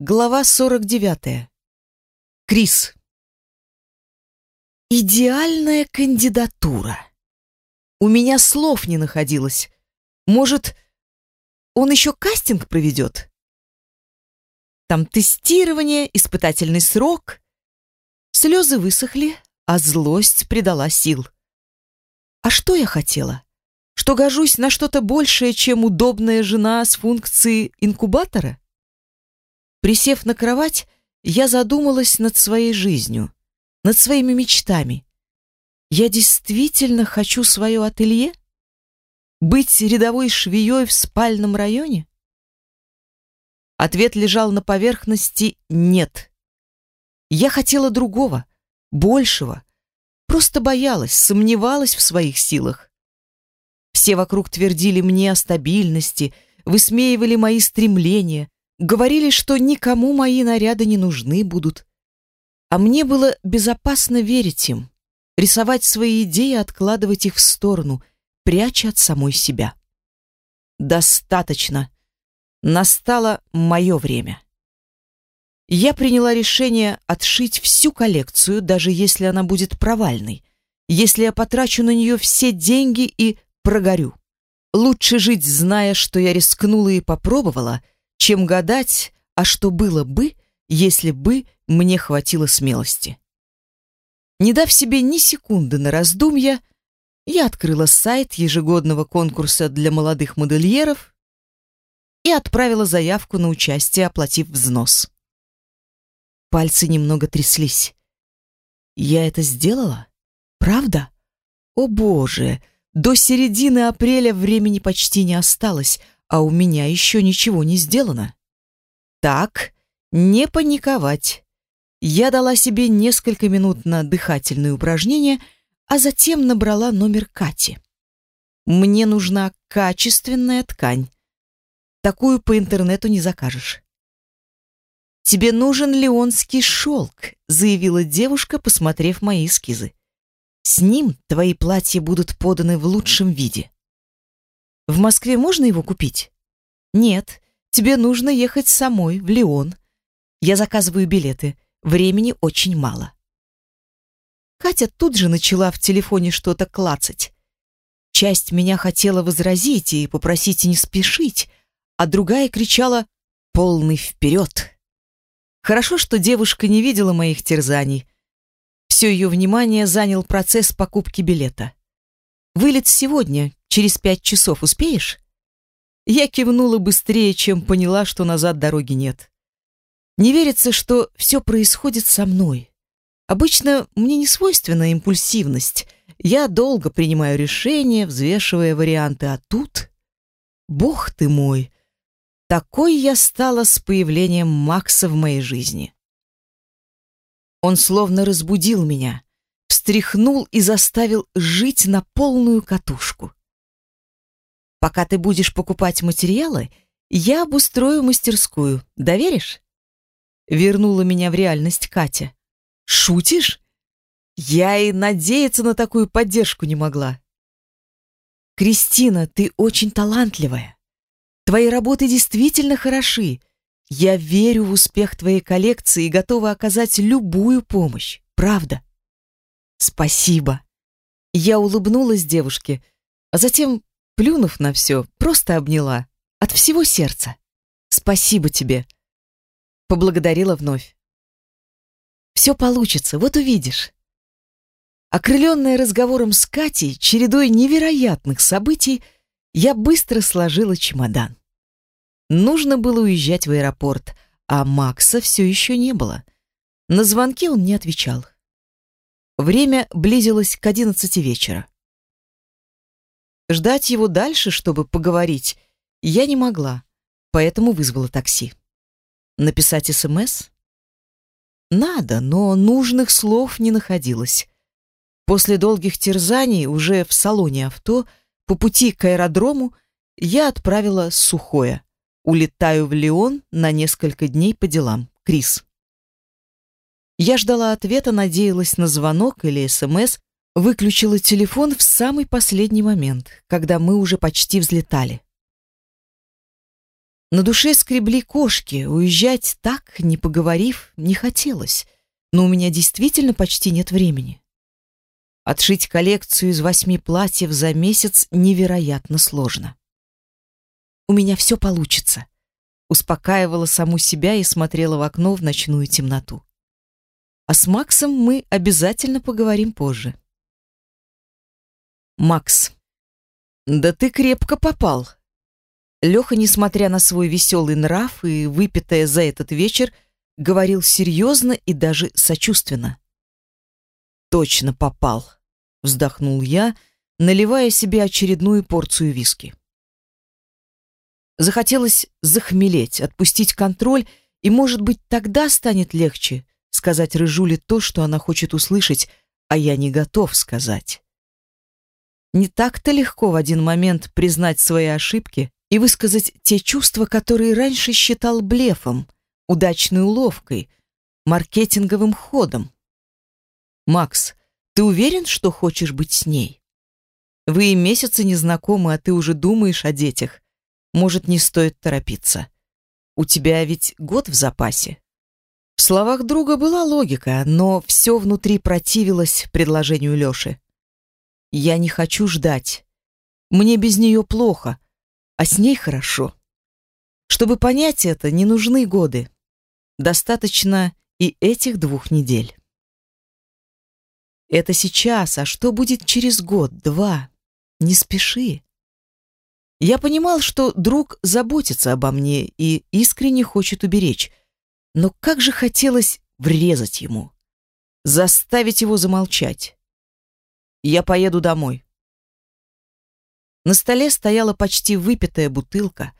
Глава 49. Крис. Идеальная кандидатура. У меня слов не находилось. Может, он еще кастинг проведет? Там тестирование, испытательный срок. Слезы высохли, а злость придала сил. А что я хотела? Что гожусь на что-то большее, чем удобная жена с функцией инкубатора? Присев на кровать, я задумалась над своей жизнью, над своими мечтами. Я действительно хочу свое ателье? Быть рядовой швеей в спальном районе? Ответ лежал на поверхности «нет». Я хотела другого, большего, просто боялась, сомневалась в своих силах. Все вокруг твердили мне о стабильности, высмеивали мои стремления, Говорили, что никому мои наряды не нужны будут. А мне было безопасно верить им, рисовать свои идеи, откладывать их в сторону, пряча от самой себя. Достаточно. Настало мое время. Я приняла решение отшить всю коллекцию, даже если она будет провальной, если я потрачу на нее все деньги и прогорю. Лучше жить, зная, что я рискнула и попробовала — чем гадать, а что было бы, если бы мне хватило смелости. Не дав себе ни секунды на раздумья, я открыла сайт ежегодного конкурса для молодых модельеров и отправила заявку на участие, оплатив взнос. Пальцы немного тряслись. Я это сделала? Правда? О боже, до середины апреля времени почти не осталось, а у меня еще ничего не сделано. Так, не паниковать. Я дала себе несколько минут на дыхательные упражнения, а затем набрала номер Кати. Мне нужна качественная ткань. Такую по интернету не закажешь. «Тебе нужен леонский шелк», — заявила девушка, посмотрев мои эскизы. «С ним твои платья будут поданы в лучшем виде». В Москве можно его купить? Нет, тебе нужно ехать самой в Лион. Я заказываю билеты. Времени очень мало. Катя тут же начала в телефоне что-то клацать. Часть меня хотела возразить и попросить не спешить, а другая кричала «Полный вперед!». Хорошо, что девушка не видела моих терзаний. Все ее внимание занял процесс покупки билета. Вылет сегодня, Через пять часов успеешь?» Я кивнула быстрее, чем поняла, что назад дороги нет. Не верится, что все происходит со мной. Обычно мне не свойственна импульсивность. Я долго принимаю решения, взвешивая варианты, а тут... Бог ты мой! Такой я стала с появлением Макса в моей жизни. Он словно разбудил меня, встряхнул и заставил жить на полную катушку. Пока ты будешь покупать материалы, я обустрою мастерскую. Доверишь? Вернула меня в реальность Катя. Шутишь? Я и надеяться на такую поддержку не могла. Кристина, ты очень талантливая. Твои работы действительно хороши. Я верю в успех твоей коллекции и готова оказать любую помощь. Правда. Спасибо. Я улыбнулась девушке, а затем плюнув на все, просто обняла. От всего сердца. Спасибо тебе. Поблагодарила вновь. Все получится, вот увидишь. Окрыленная разговором с Катей, чередой невероятных событий, я быстро сложила чемодан. Нужно было уезжать в аэропорт, а Макса все еще не было. На звонки он не отвечал. Время близилось к одиннадцати вечера. Ждать его дальше, чтобы поговорить, я не могла, поэтому вызвала такси. Написать СМС? Надо, но нужных слов не находилось. После долгих терзаний уже в салоне авто по пути к аэродрому я отправила сухое. Улетаю в Лион на несколько дней по делам. Крис. Я ждала ответа, надеялась на звонок или СМС, Выключила телефон в самый последний момент, когда мы уже почти взлетали. На душе скребли кошки, уезжать так, не поговорив, не хотелось, но у меня действительно почти нет времени. Отшить коллекцию из восьми платьев за месяц невероятно сложно. У меня все получится. Успокаивала саму себя и смотрела в окно в ночную темноту. А с Максом мы обязательно поговорим позже. Макс. Да ты крепко попал. Леха, несмотря на свой веселый нрав и выпитое за этот вечер, говорил серьезно и даже сочувственно. Точно попал, вздохнул я, наливая себе очередную порцию виски. Захотелось захмелеть, отпустить контроль, и, может быть, тогда станет легче сказать Рыжуле то, что она хочет услышать, а я не готов сказать. Не так-то легко в один момент признать свои ошибки и высказать те чувства, которые раньше считал блефом, удачной уловкой, маркетинговым ходом. Макс, ты уверен, что хочешь быть с ней? Вы и месяцы не знакомы, а ты уже думаешь о детях. Может, не стоит торопиться. У тебя ведь год в запасе. В словах друга была логика, но все внутри противилось предложению Лёши. Я не хочу ждать. Мне без нее плохо, а с ней хорошо. Чтобы понять это, не нужны годы. Достаточно и этих двух недель. Это сейчас, а что будет через год, два? Не спеши. Я понимал, что друг заботится обо мне и искренне хочет уберечь, но как же хотелось врезать ему, заставить его замолчать. Я поеду домой. На столе стояла почти выпитая бутылка,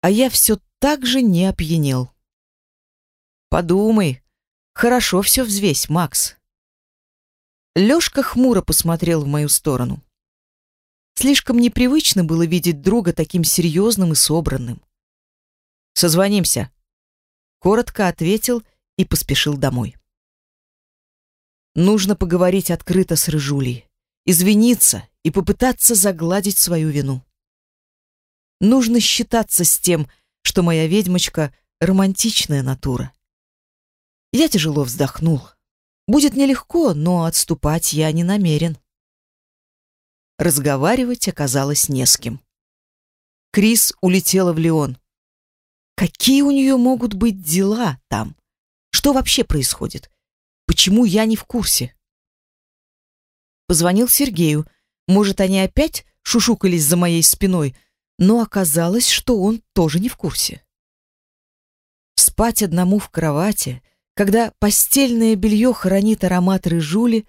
а я все так же не опьянел. Подумай, хорошо все взвесь, Макс. Лёшка хмуро посмотрел в мою сторону. Слишком непривычно было видеть друга таким серьезным и собранным. «Созвонимся», — коротко ответил и поспешил домой. Нужно поговорить открыто с Рыжулей, извиниться и попытаться загладить свою вину. Нужно считаться с тем, что моя ведьмочка — романтичная натура. Я тяжело вздохнул. Будет нелегко, но отступать я не намерен. Разговаривать оказалось не с кем. Крис улетела в Лион. Какие у нее могут быть дела там? Что вообще происходит? Почему я не в курсе? Позвонил Сергею. Может, они опять шушукались за моей спиной, но оказалось, что он тоже не в курсе. Спать одному в кровати, когда постельное белье хранит аромат рыжули,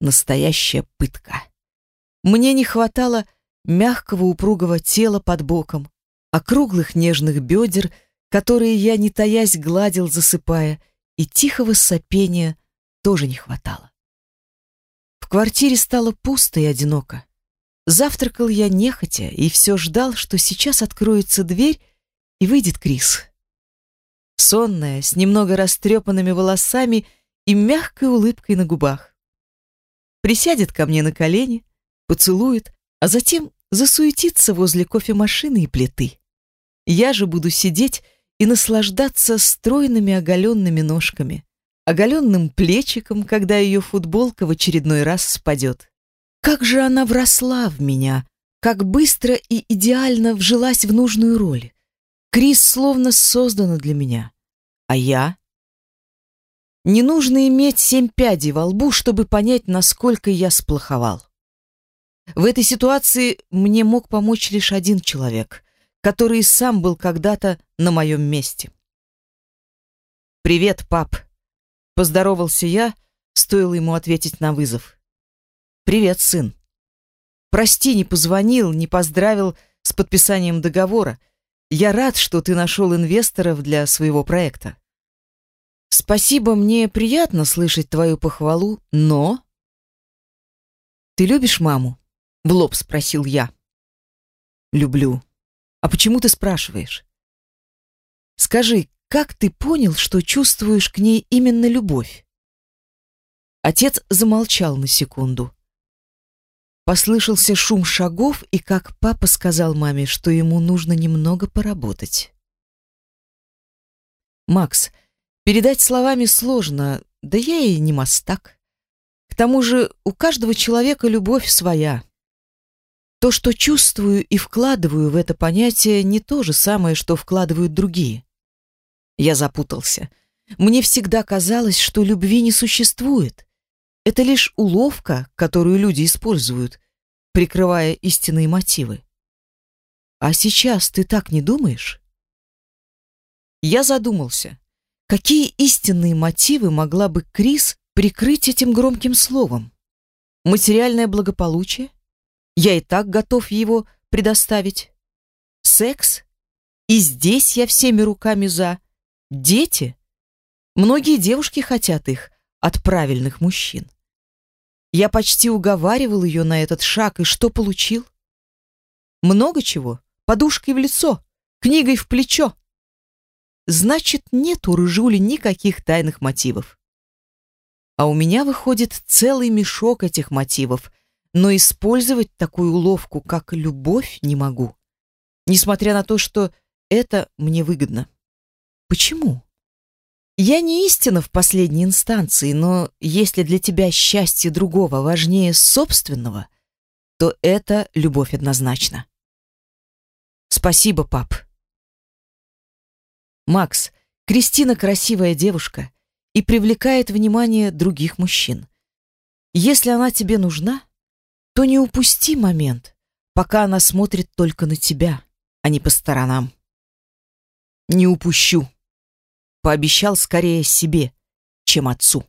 настоящая пытка. Мне не хватало мягкого упругого тела под боком, округлых нежных бедер, которые я, не таясь, гладил, засыпая, и тихого сопения тоже не хватало. В квартире стало пусто и одиноко. Завтракал я нехотя и все ждал, что сейчас откроется дверь и выйдет Крис. Сонная, с немного растрепанными волосами и мягкой улыбкой на губах. Присядет ко мне на колени, поцелует, а затем засуетится возле кофемашины и плиты. Я же буду сидеть и наслаждаться стройными оголенными ножками, оголенным плечиком, когда ее футболка в очередной раз спадет. Как же она вросла в меня, как быстро и идеально вжилась в нужную роль. Крис словно создана для меня. А я? Не нужно иметь семь пядей во лбу, чтобы понять, насколько я сплоховал. В этой ситуации мне мог помочь лишь один человек, который сам был когда-то на моем месте. «Привет, пап!» — поздоровался я, стоило ему ответить на вызов. «Привет, сын. Прости, не позвонил, не поздравил с подписанием договора. Я рад, что ты нашел инвесторов для своего проекта. Спасибо, мне приятно слышать твою похвалу, но... Ты любишь маму? В лоб спросил я. Люблю. А почему ты спрашиваешь? Скажи, как ты понял, что чувствуешь к ней именно любовь? Отец замолчал на секунду. Послышался шум шагов, и как папа сказал маме, что ему нужно немного поработать. Макс, передать словами сложно, да я и не мастак. К тому же у каждого человека любовь своя. То, что чувствую и вкладываю в это понятие, не то же самое, что вкладывают другие. Я запутался. Мне всегда казалось, что любви не существует. Это лишь уловка, которую люди используют, прикрывая истинные мотивы. А сейчас ты так не думаешь? Я задумался, какие истинные мотивы могла бы Крис прикрыть этим громким словом? Материальное благополучие? Я и так готов его предоставить. Секс? И здесь я всеми руками за. Дети? Многие девушки хотят их от правильных мужчин. Я почти уговаривал ее на этот шаг, и что получил? Много чего. Подушкой в лицо, книгой в плечо. Значит, нет у Рыжули никаких тайных мотивов. А у меня выходит целый мешок этих мотивов, но использовать такую уловку, как любовь, не могу. Несмотря на то, что это мне выгодно. Почему? Я не истина в последней инстанции, но если для тебя счастье другого важнее собственного, то это любовь однозначно. Спасибо, пап. Макс, Кристина красивая девушка и привлекает внимание других мужчин. Если она тебе нужна, то не упусти момент, пока она смотрит только на тебя, а не по сторонам. Не упущу. Пообещал скорее себе, чем отцу.